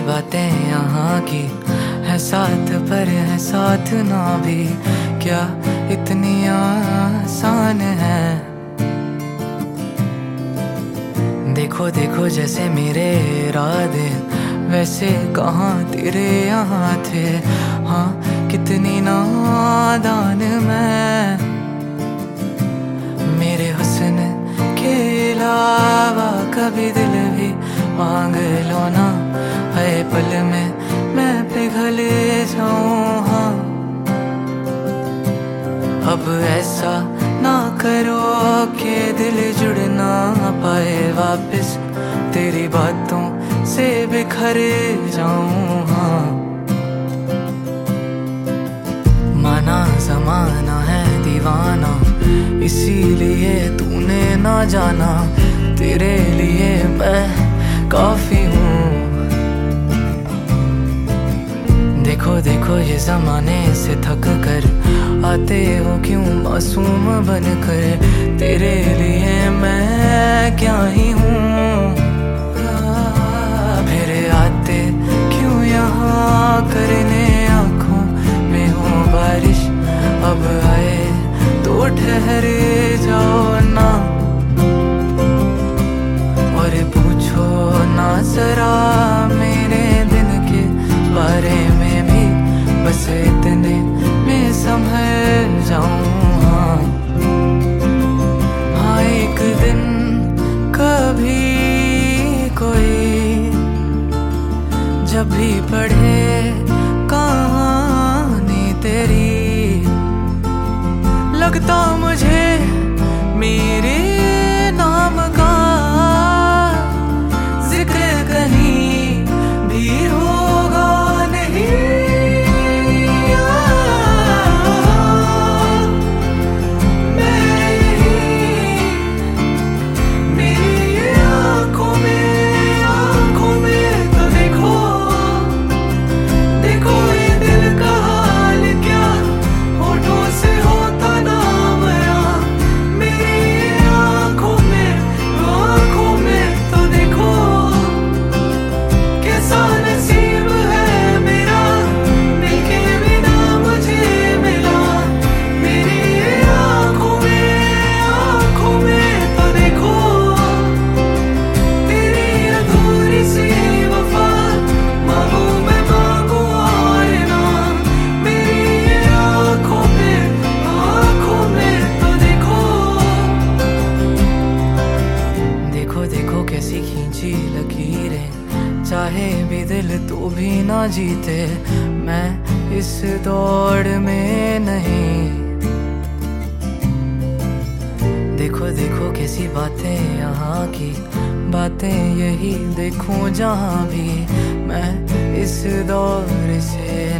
बातें यहाँ की। है साथ पर, है साथ ना भी। क्या इतनी आसान है? देखो देखो जैसे मेरे इरादे, वैसे कहाँ तेरे यहाँ थे हाँ कितनी नादान मैं। मेरे हुसन के अलावा कभी दिल मांग लो ना, है पल में मैं पिघल जाऊँ हाँ। अब ऐसा ना करो कि दिल जुड़ ना पाए वापस, तेरी बातों से बिखर जाऊँ हाँ। माना जमाना है दीवाना, इसीलिए तूने ना जाना, तेरे लिए मैं काफ़ी हूँ। देखो देखो ये जमाने से थक कर आते हो क्यों मासूम बन कर तेरे लिए मैं क्या ही हूँ? फिर आते क्यों यहाँ? करने आँखों में हो बारिश। अब आए तो ठहरे जाओ ना। पड़े देखो कैसी खींची लकीरें। चाहे भी दिल तो भी ना जीते, मैं इस दौड़ में नहीं। देखो देखो कैसी बातें यहाँ की। बातें यही देखूँ जहाँ भी। मैं इस दौर से